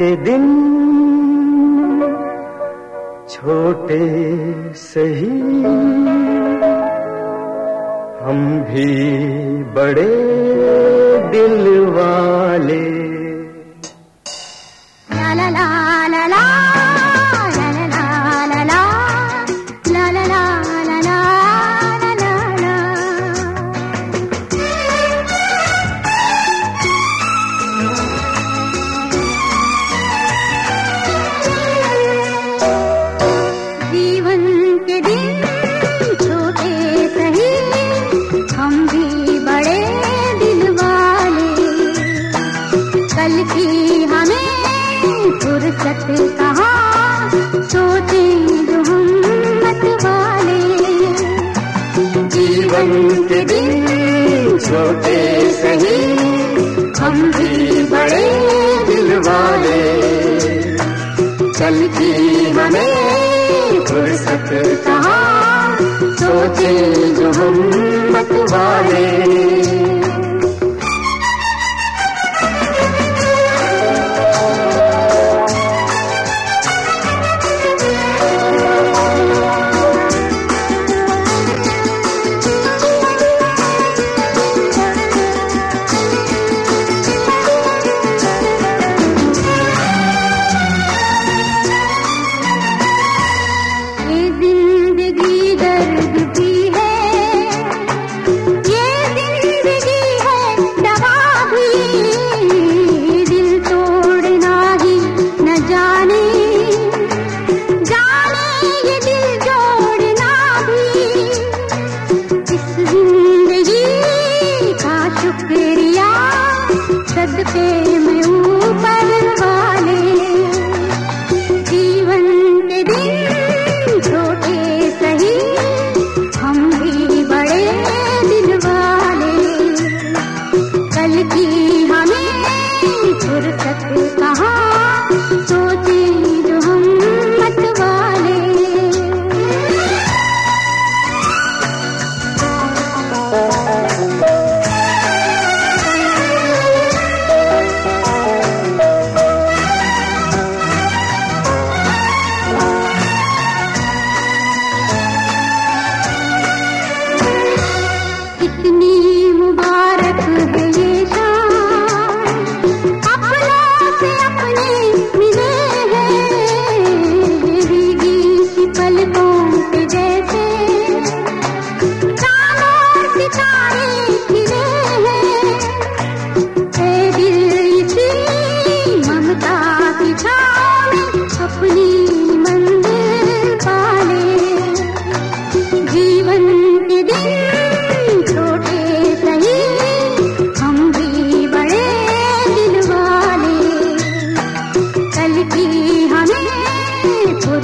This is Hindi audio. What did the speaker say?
के दिन छोटे सही हम भी बड़े दिल वाले के दिन छोटे सही हम भी बड़े दिल वाले चल की हमें फुर्सत कहा? सोचे जो हम